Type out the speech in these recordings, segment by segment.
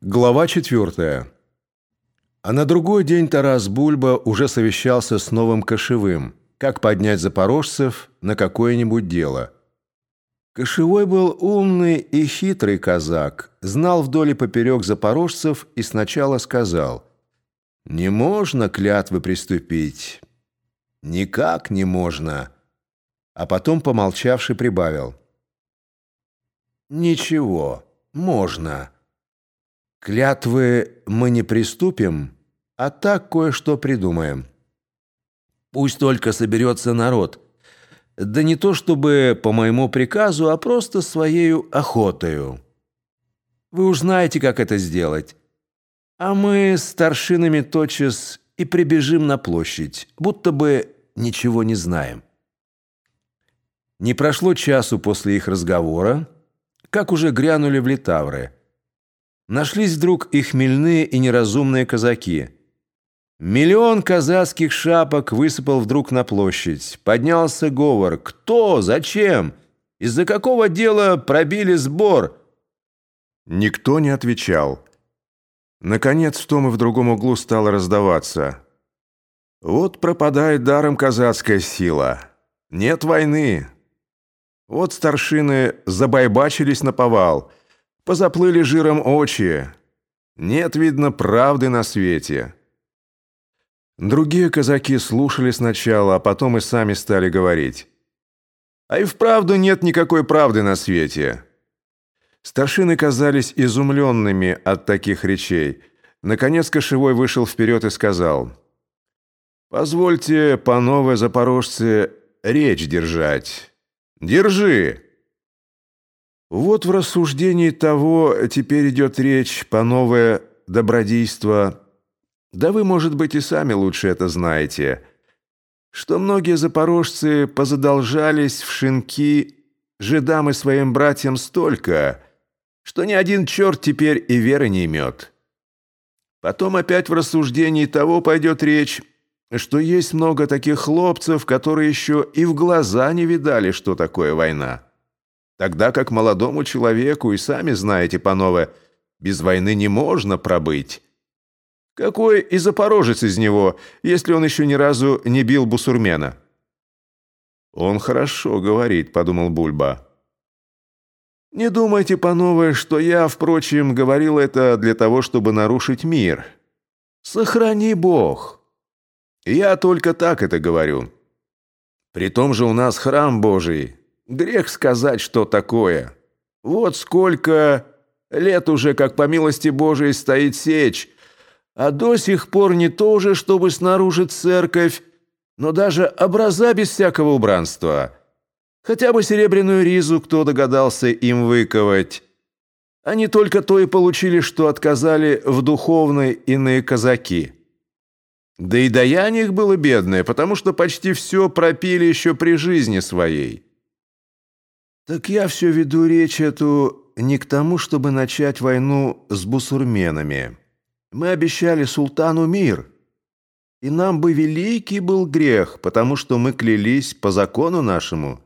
Глава четвертая. А на другой день Тарас Бульба уже совещался с новым кошевым, как поднять запорожцев на какое-нибудь дело. Кошевой был умный и хитрый казак, знал вдоль и поперек запорожцев и сначала сказал «Не можно клятвы приступить». «Никак не можно», а потом, помолчавший, прибавил «Ничего, можно». Клятвы мы не приступим, а так кое-что придумаем. Пусть только соберется народ. Да не то чтобы по моему приказу, а просто своею охотою. Вы уж знаете, как это сделать. А мы с старшинами тотчас и прибежим на площадь, будто бы ничего не знаем. Не прошло часу после их разговора, как уже грянули в Литавры – Нашлись вдруг и хмельные, и неразумные казаки. Миллион казацких шапок высыпал вдруг на площадь. Поднялся говор. «Кто? Зачем? Из-за какого дела пробили сбор?» Никто не отвечал. Наконец, в том и в другом углу стало раздаваться. «Вот пропадает даром казацкая сила. Нет войны. Вот старшины забайбачились на повал». Позаплыли жиром очи. Нет, видно, правды на свете. Другие казаки слушали сначала, а потом и сами стали говорить. А и вправду нет никакой правды на свете. Старшины казались изумленными от таких речей. Наконец Кошевой вышел вперед и сказал, «Позвольте, панове запорожцы, речь держать. Держи!» Вот в рассуждении того теперь идет речь по новое добродейство. Да вы, может быть, и сами лучше это знаете, что многие запорожцы позадолжались в шинки жидам и своим братьям столько, что ни один черт теперь и веры не имет. Потом опять в рассуждении того пойдет речь, что есть много таких хлопцев, которые еще и в глаза не видали, что такое война. Тогда как молодому человеку, и сами знаете, панове, без войны не можно пробыть. Какой и запорожец из него, если он еще ни разу не бил бусурмена? «Он хорошо говорит», — подумал Бульба. «Не думайте, панове, что я, впрочем, говорил это для того, чтобы нарушить мир. Сохрани Бог. Я только так это говорю. При том же у нас храм Божий, Грех сказать, что такое. Вот сколько лет уже, как по милости Божией, стоит сечь, а до сих пор не то уже, чтобы снаружи церковь, но даже образа без всякого убранства. Хотя бы серебряную ризу кто догадался им выковать. Они только то и получили, что отказали в духовной иные казаки. Да и даяние их было бедное, потому что почти все пропили еще при жизни своей. Так я все веду речь эту не к тому, чтобы начать войну с бусурменами. Мы обещали султану мир. И нам бы великий был грех, потому что мы клялись по закону нашему.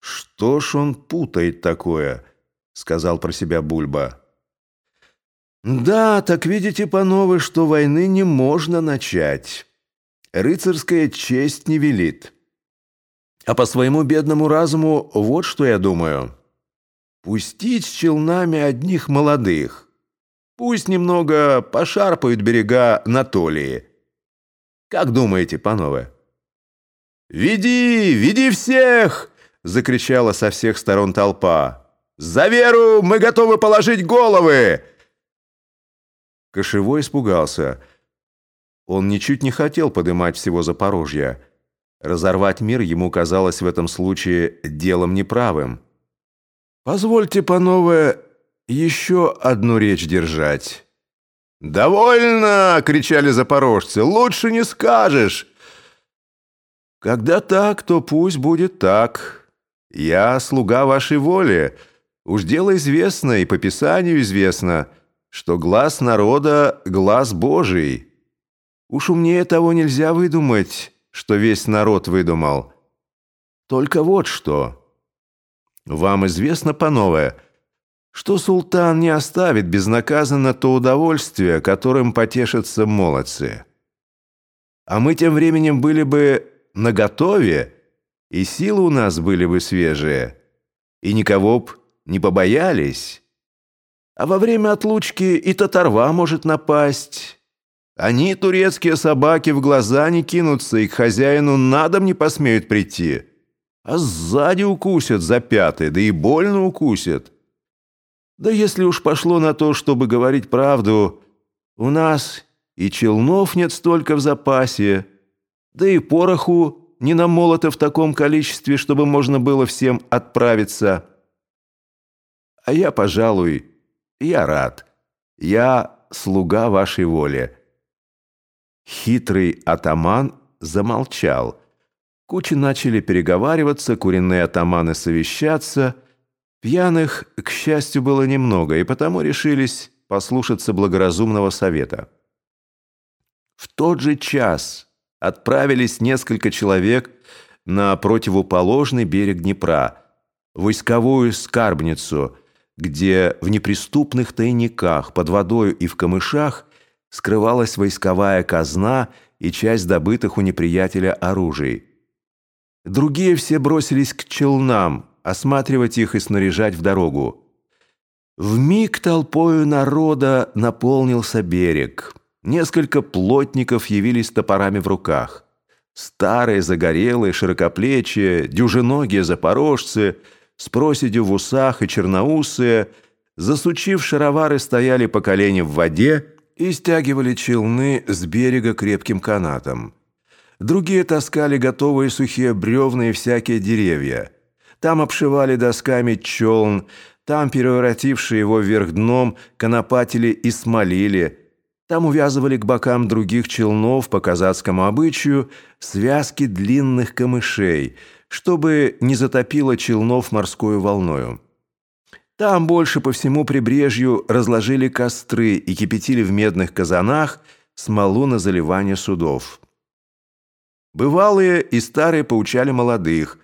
Что ж он путает такое, сказал про себя Бульба. Да, так видите, панове, что войны не можно начать. Рыцарская честь не велит. А по своему бедному разуму вот что я думаю. Пустить с челнами одних молодых. Пусть немного пошарпают берега Натолии. Как думаете, панове? «Веди, веди всех!» — закричала со всех сторон толпа. «За веру мы готовы положить головы!» Кошевой испугался. Он ничуть не хотел подымать всего Запорожья. Разорвать мир ему казалось в этом случае делом неправым. «Позвольте, панове, еще одну речь держать». «Довольно!» — кричали запорожцы. «Лучше не скажешь!» «Когда так, то пусть будет так. Я слуга вашей воли. Уж дело известно, и по Писанию известно, что глаз народа — глаз Божий. Уж умнее того нельзя выдумать» что весь народ выдумал. Только вот что. Вам известно, панове, что султан не оставит безнаказанно то удовольствие, которым потешатся молодцы. А мы тем временем были бы наготове, и силы у нас были бы свежие, и никого б не побоялись. А во время отлучки и татарва может напасть. Они, турецкие собаки, в глаза не кинутся и к хозяину на дом не посмеют прийти, а сзади укусят за пятый, да и больно укусят. Да если уж пошло на то, чтобы говорить правду, у нас и челнов нет столько в запасе, да и пороху не намолото в таком количестве, чтобы можно было всем отправиться. А я, пожалуй, я рад. Я слуга вашей воли». Хитрый атаман замолчал. Кучи начали переговариваться, куриные атаманы совещаться. Пьяных, к счастью, было немного, и потому решились послушаться благоразумного совета. В тот же час отправились несколько человек на противоположный берег Днепра, войсковую скарбницу, где в неприступных тайниках под водою и в камышах скрывалась войсковая казна и часть добытых у неприятеля оружий. Другие все бросились к челнам, осматривать их и снаряжать в дорогу. В миг толпою народа наполнился берег. Несколько плотников явились топорами в руках. Старые, загорелые, широкоплечие, дюжиногие запорожцы, с проседью в усах и черноусые, засучив шаровары, стояли по колени в воде и стягивали челны с берега крепким канатом. Другие таскали готовые сухие бревна и всякие деревья. Там обшивали досками челн, там, превратившие его вверх дном, конопатили и смолили. Там увязывали к бокам других челнов по казацкому обычаю связки длинных камышей, чтобы не затопило челнов морскую волною. Там больше по всему прибрежью разложили костры и кипятили в медных казанах смолу на заливание судов. Бывалые и старые поучали молодых.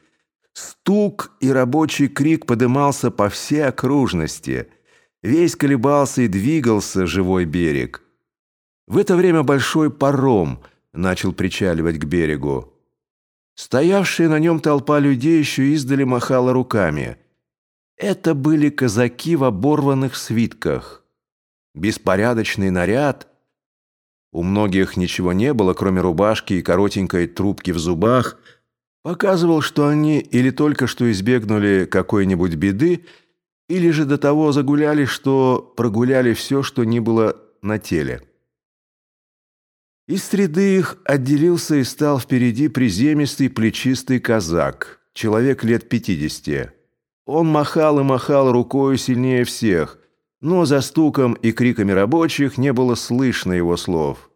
Стук и рабочий крик подымался по всей окружности. Весь колебался и двигался живой берег. В это время большой паром начал причаливать к берегу. Стоявшая на нем толпа людей еще издали махала руками – это были казаки в оборванных свитках. Беспорядочный наряд. У многих ничего не было, кроме рубашки и коротенькой трубки в зубах. Показывал, что они или только что избегнули какой-нибудь беды, или же до того загуляли, что прогуляли все, что ни было на теле. Из среды их отделился и стал впереди приземистый плечистый казак, человек лет пятидесяти. Он махал и махал рукой сильнее всех, но за стуком и криками рабочих не было слышно его слов.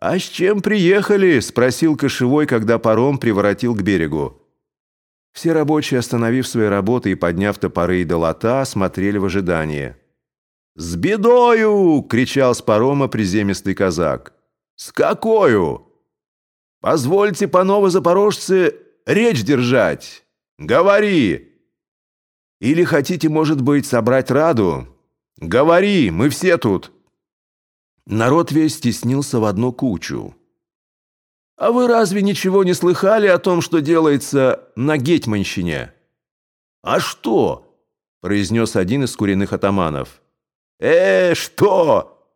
«А с чем приехали?» – спросил Кошевой, когда паром приворотил к берегу. Все рабочие, остановив свои работы и подняв топоры и долота, смотрели в ожидании. «С бедою!» – кричал с парома приземистый казак. «С какою?» «Позвольте, панове запорожцы, речь держать!» Говори! Или хотите, может быть, собрать Раду? Говори, мы все тут!» Народ весь стеснился в одну кучу. «А вы разве ничего не слыхали о том, что делается на Гетьманщине?» «А что?» – произнес один из куриных атаманов. «Э, что?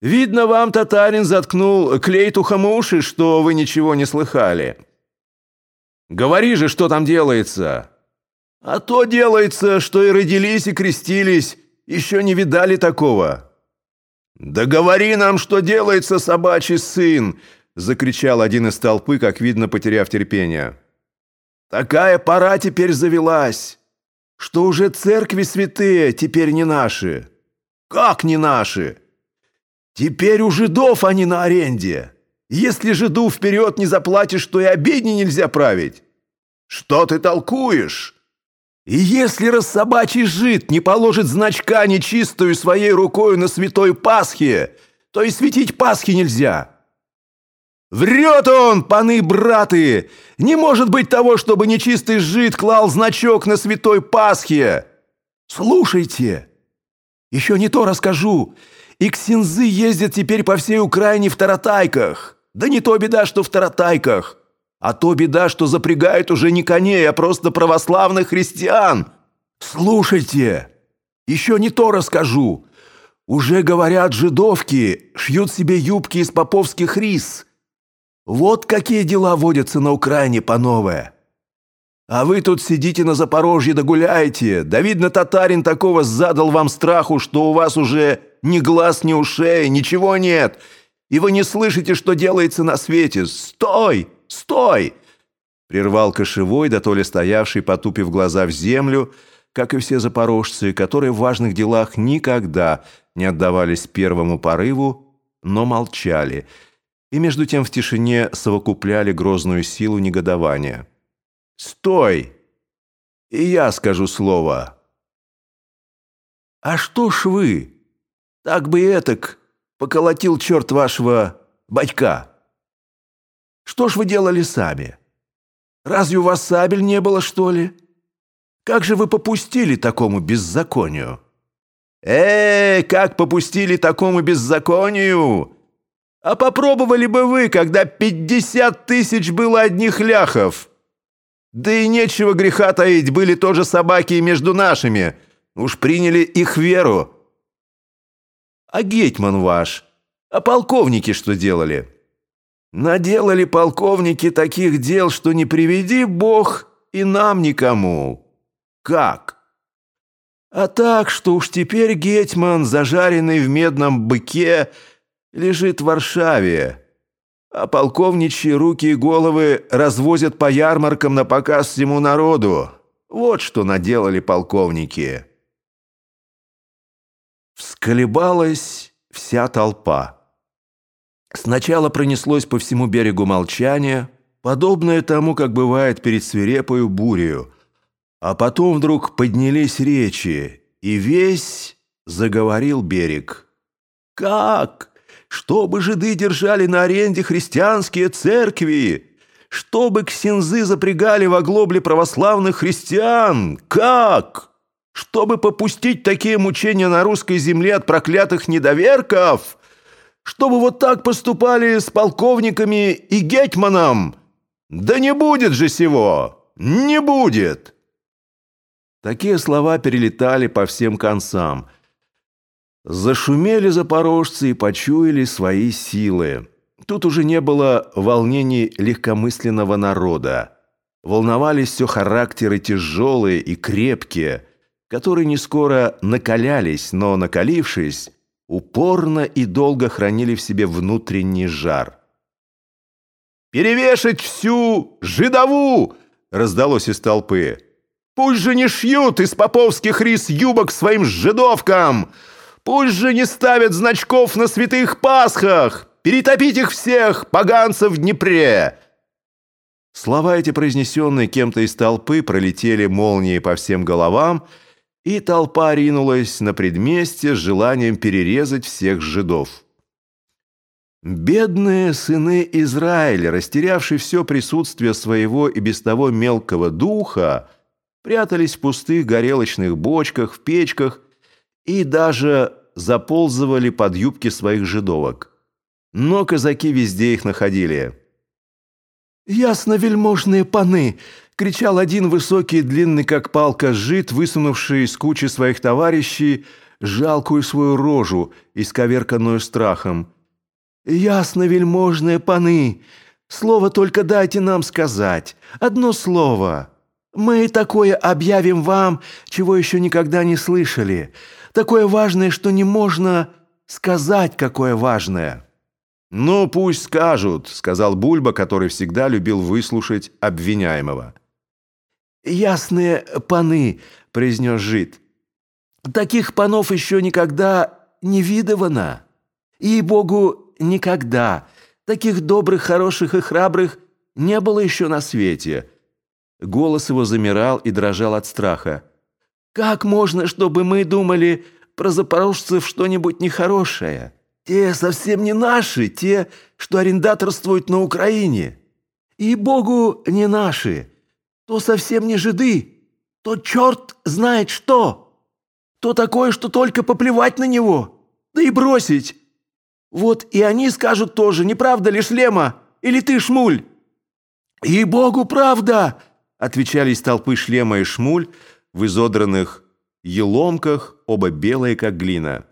Видно, вам татарин заткнул клейтухом уши, что вы ничего не слыхали». Говори же, что там делается!» «А то делается, что и родились, и крестились, еще не видали такого!» «Да говори нам, что делается, собачий сын!» — закричал один из толпы, как видно, потеряв терпение. «Такая пора теперь завелась, что уже церкви святые теперь не наши!» «Как не наши?» «Теперь у жидов они на аренде!» Если жиду вперед не заплатишь, то и обедни нельзя править. Что ты толкуешь? И если рассобачий жид не положит значка нечистую своей рукою на святой Пасхе, то и светить Пасхи нельзя. Врет он, паны браты! Не может быть того, чтобы нечистый жид клал значок на святой Пасхе!» Слушайте! Еще не то расскажу. И ксензы ездят теперь по всей Украине в таратайках. Да не то беда, что в таратайках, а то беда, что запрягают уже не коней, а просто православных христиан. Слушайте, еще не то расскажу. Уже, говорят, жидовки шьют себе юбки из поповских рис. Вот какие дела водятся на Украине по новое. А вы тут сидите на Запорожье да гуляете. Да видно, татарин такого задал вам страху, что у вас уже ни глаз, ни ушей, ничего нет. И вы не слышите, что делается на свете. Стой! Стой!» Прервал кошевой, да то ли стоявший, потупив глаза в землю, как и все запорожцы, которые в важных делах никогда не отдавались первому порыву, но молчали, и между тем в тишине совокупляли грозную силу негодования. «Стой! И я скажу слово!» «А что ж вы? Так бы и этак поколотил черт вашего батька! Что ж вы делали сами? Разве у вас сабель не было, что ли? Как же вы попустили такому беззаконию?» «Эй, как попустили такому беззаконию? А попробовали бы вы, когда пятьдесят тысяч было одних ляхов?» Да и нечего греха таить, были тоже собаки и между нашими. Уж приняли их веру. А гетьман ваш? А полковники что делали? Наделали полковники таких дел, что не приведи Бог и нам никому. Как? А так, что уж теперь гетьман, зажаренный в медном быке, лежит в Варшаве а полковничьи руки и головы развозят по ярмаркам на показ всему народу. Вот что наделали полковники. Всколебалась вся толпа. Сначала пронеслось по всему берегу молчание, подобное тому, как бывает перед свирепою бурею, а потом вдруг поднялись речи, и весь заговорил берег. «Как?» чтобы жиды держали на аренде христианские церкви, чтобы ксензы запрягали в оглобле православных христиан. Как? Чтобы попустить такие мучения на русской земле от проклятых недоверков? Чтобы вот так поступали с полковниками и гетьманом? Да не будет же сего! Не будет!» Такие слова перелетали по всем концам – Зашумели запорожцы и почуяли свои силы. Тут уже не было волнений легкомысленного народа. Волновались все характеры тяжелые и крепкие, которые не скоро накалялись, но, накалившись, упорно и долго хранили в себе внутренний жар. «Перевешать всю жидову!» — раздалось из толпы. «Пусть же не шьют из поповских рис юбок своим жидовкам!» Пусть же не ставят значков на святых Пасхах! Перетопить их всех, поганцев в Днепре!» Слова эти, произнесенные кем-то из толпы, пролетели молнией по всем головам, и толпа ринулась на предместье с желанием перерезать всех жидов. Бедные сыны Израиля, растерявшие все присутствие своего и без того мелкого духа, прятались в пустых горелочных бочках, в печках и даже заползывали под юбки своих жидовок. Но казаки везде их находили. «Ясно, вельможные паны!» — кричал один высокий, длинный, как палка, жид, высунувший из кучи своих товарищей жалкую свою рожу, исковерканную страхом. «Ясно, вельможные паны! Слово только дайте нам сказать. Одно слово. Мы такое объявим вам, чего еще никогда не слышали такое важное, что не можно сказать, какое важное». «Ну, пусть скажут», — сказал Бульба, который всегда любил выслушать обвиняемого. «Ясные паны», — произнес жид. «Таких панов еще никогда не видывано. И, Богу, никогда. Таких добрых, хороших и храбрых не было еще на свете». Голос его замирал и дрожал от страха. Как можно, чтобы мы думали про запорожцев что-нибудь нехорошее? Те совсем не наши, те, что арендаторствуют на Украине. И Богу не наши. То совсем не жиды, то черт знает что. то такое, что только поплевать на него, да и бросить. Вот и они скажут тоже, не правда ли, Шлема? Или ты, Шмуль?» «И-богу, правда!» — отвечали из толпы Шлема и Шмуль в изодранных еломках, оба белые, как глина.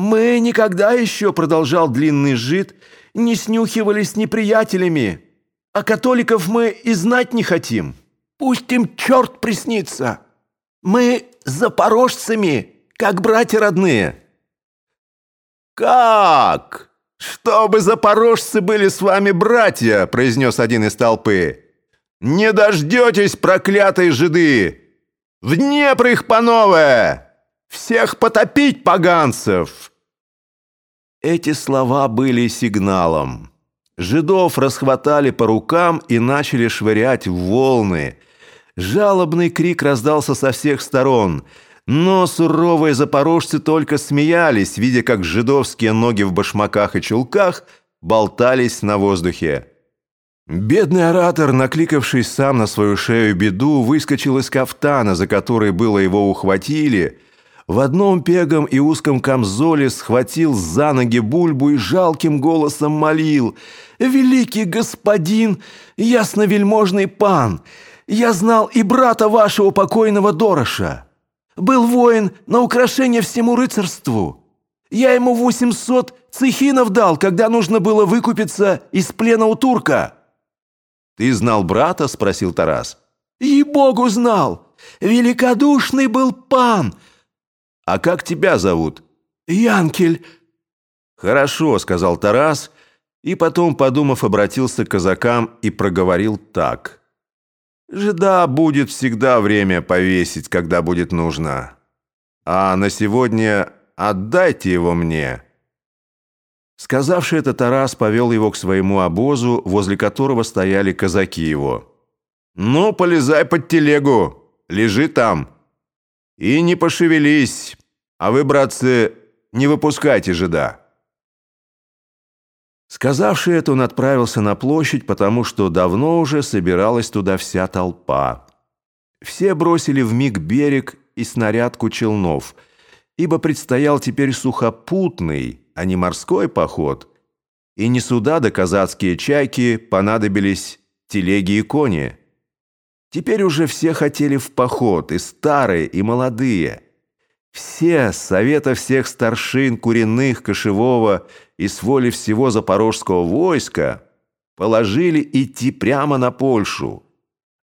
«Мы никогда еще, — продолжал длинный жид, — не снюхивались с неприятелями, а католиков мы и знать не хотим. Пусть им черт приснится. Мы запорожцами, как братья родные». «Как? Чтобы запорожцы были с вами братья!» — произнес один из толпы. «Не дождетесь, проклятые жиды! В Днепр их, панове! Всех потопить, поганцев!» Эти слова были сигналом. Жидов расхватали по рукам и начали швырять в волны. Жалобный крик раздался со всех сторон — но суровые запорожцы только смеялись, видя, как жидовские ноги в башмаках и чулках болтались на воздухе. Бедный оратор, накликавшись сам на свою шею беду, выскочил из кафтана, за который было его ухватили, в одном пегом и узком камзоле схватил за ноги бульбу и жалким голосом молил «Великий господин, ясновельможный пан, я знал и брата вашего покойного Дороша». Был воин на украшение всему рыцарству. Я ему 800 цехинов дал, когда нужно было выкупиться из плена у турка». «Ты знал брата?» – спросил Тарас. «Ей-богу знал! Великодушный был пан!» «А как тебя зовут?» «Янкель». «Хорошо», – сказал Тарас, и потом, подумав, обратился к казакам и проговорил так – Жида будет всегда время повесить, когда будет нужно. А на сегодня отдайте его мне». Сказавши это, Тарас повел его к своему обозу, возле которого стояли казаки его. «Ну, полезай под телегу, лежи там. И не пошевелись, а вы, братцы, не выпускайте жида». Сказавший это, он отправился на площадь, потому что давно уже собиралась туда вся толпа. Все бросили в миг берег и снарядку челнов, ибо предстоял теперь сухопутный, а не морской поход, и не суда да казацкие чайки понадобились телеги и кони. Теперь уже все хотели в поход, и старые, и молодые – все, совета всех старшин, куриных, кошевого и с воли всего запорожского войска положили идти прямо на Польшу,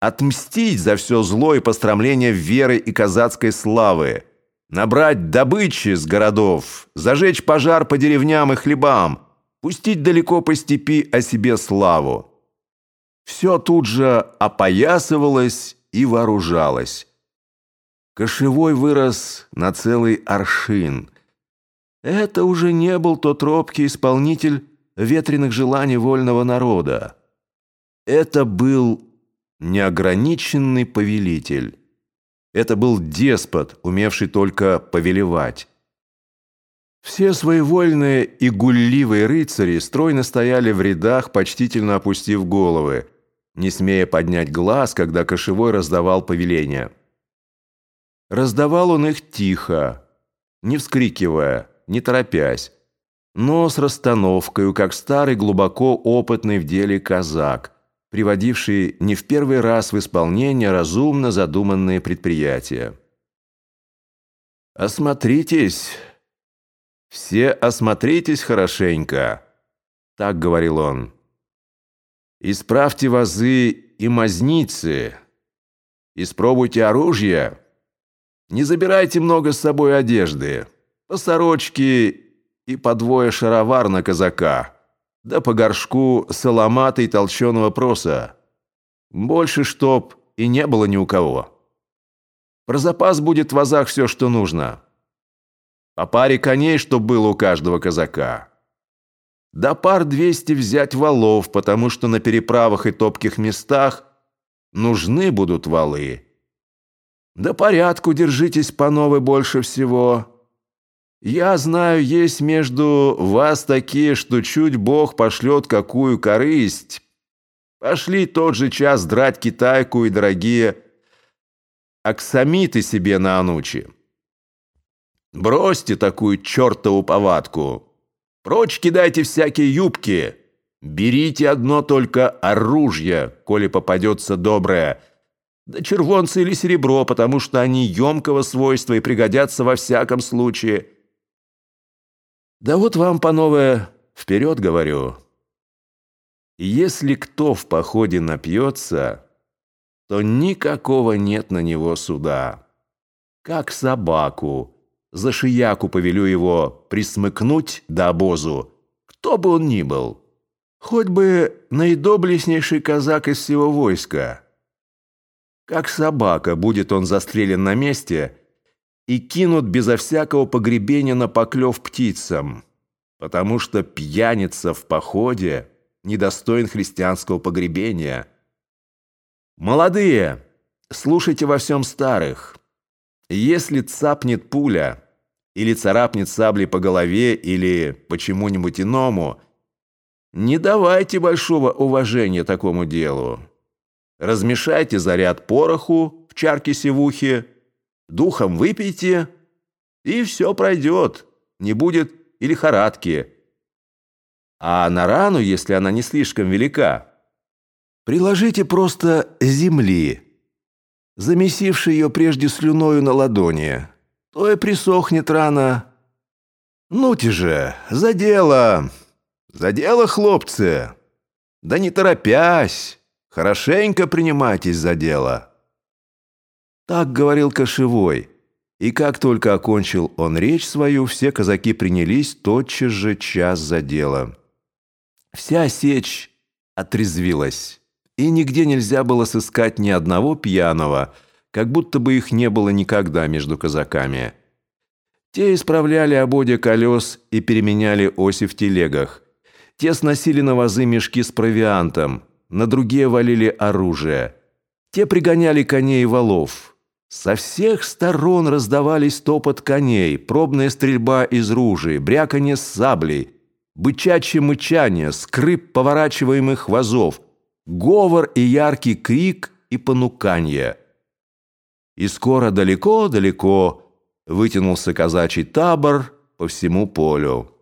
отмстить за все зло и пострамление веры и казацкой славы, набрать добычи с городов, зажечь пожар по деревням и хлебам, пустить далеко по степи о себе славу. Все тут же опоясывалось и вооружалось. Кошевой вырос на целый аршин. Это уже не был тот робкий исполнитель ветреных желаний вольного народа. Это был неограниченный повелитель. Это был деспот, умевший только повелевать. Все своевольные и гулливые рыцари стройно стояли в рядах, почтительно опустив головы, не смея поднять глаз, когда кошевой раздавал повеления. Раздавал он их тихо, не вскрикивая, не торопясь, но с расстановкой, как старый глубоко опытный в деле казак, приводивший не в первый раз в исполнение разумно задуманные предприятия. «Осмотритесь, все осмотритесь хорошенько», — так говорил он. «Исправьте вазы и мазницы, испробуйте оружие». Не забирайте много с собой одежды. По сорочке и по двое шаровар на казака. Да по горшку соломата и толченого проса. Больше чтоб и не было ни у кого. Про запас будет в вазах все, что нужно. По паре коней, что было у каждого казака. Да пар двести взять валов, потому что на переправах и топких местах нужны будут валы. Да порядку держитесь, пановы, больше всего. Я знаю, есть между вас такие, что чуть Бог пошлет какую корысть. Пошли тот же час драть китайку и дорогие аксамиты себе на анучи. Бросьте такую чертову повадку. Прочь кидайте всякие юбки. Берите одно только оружие, коли попадется доброе. Да червонцы или серебро, потому что они емкого свойства и пригодятся во всяком случае. Да вот вам, панове, вперед говорю. Если кто в походе напьется, то никакого нет на него суда. Как собаку, за шияку повелю его присмыкнуть до обозу, кто бы он ни был. Хоть бы наидоблестнейший казак из всего войска. Как собака будет он застрелен на месте и кинут безо всякого погребения на поклев птицам, потому что пьяница в походе недостоин христианского погребения. Молодые, слушайте во всем старых. Если цапнет пуля или царапнет саблей по голове или почему-нибудь иному – не давайте большого уважения такому делу. Размешайте заряд пороху в чарке севухи, духом выпейте, и все пройдет, не будет и лихорадки. А на рану, если она не слишком велика, приложите просто земли, замесивши ее прежде слюною на ладони, то и присохнет рана. Ну-те же, за дело!» «За дело, хлопцы! Да не торопясь, хорошенько принимайтесь за дело!» Так говорил Кошевой, и как только окончил он речь свою, все казаки принялись тотчас же час за дело. Вся сечь отрезвилась, и нигде нельзя было сыскать ни одного пьяного, как будто бы их не было никогда между казаками. Те исправляли ободья колес и переменяли оси в телегах, те сносили на вазы мешки с провиантом, на другие валили оружие. Те пригоняли коней и валов. Со всех сторон раздавались топот коней, пробная стрельба из ружей, бряканье саблей, бычачье мычание, скрип поворачиваемых вазов, говор и яркий крик и понуканье. И скоро далеко-далеко вытянулся казачий табор по всему полю.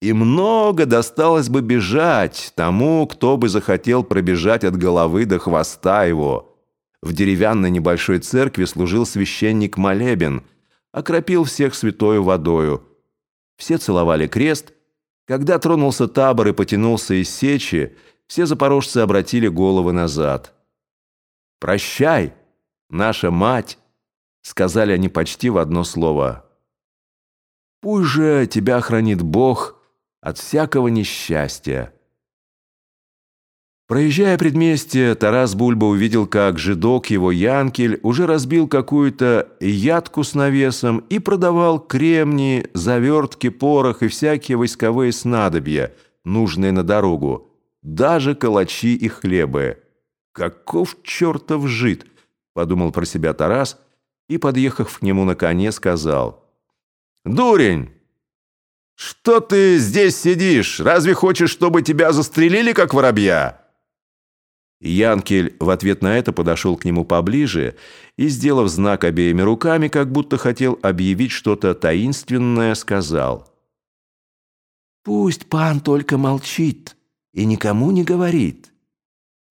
И много досталось бы бежать тому, кто бы захотел пробежать от головы до хвоста его. В деревянной небольшой церкви служил священник молебен, окропил всех святою водою. Все целовали крест. Когда тронулся табор и потянулся из сечи, все запорожцы обратили головы назад. «Прощай, наша мать!» — сказали они почти в одно слово. «Пусть же тебя хранит Бог!» От всякого несчастья. Проезжая предместье, Тарас Бульба увидел, как жидок его Янкель уже разбил какую-то ядку с навесом и продавал кремни, завертки, порох и всякие войсковые снадобья, нужные на дорогу, даже калачи и хлебы. «Каков чертов жид!» – подумал про себя Тарас и, подъехав к нему на коне, сказал. «Дурень!» «Что ты здесь сидишь? Разве хочешь, чтобы тебя застрелили, как воробья?» Янкель в ответ на это подошел к нему поближе и, сделав знак обеими руками, как будто хотел объявить что-то таинственное, сказал. «Пусть пан только молчит и никому не говорит.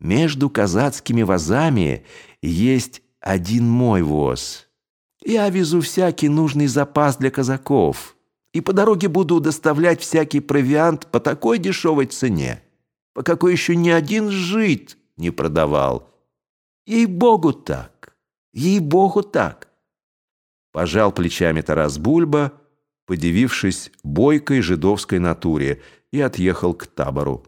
Между казацкими вазами есть один мой воз. Я везу всякий нужный запас для казаков» и по дороге буду доставлять всякий провиант по такой дешевой цене, по какой еще ни один жид не продавал. Ей-богу так, ей-богу так. Пожал плечами Тарас Бульба, подивившись бойкой жидовской натуре, и отъехал к табору.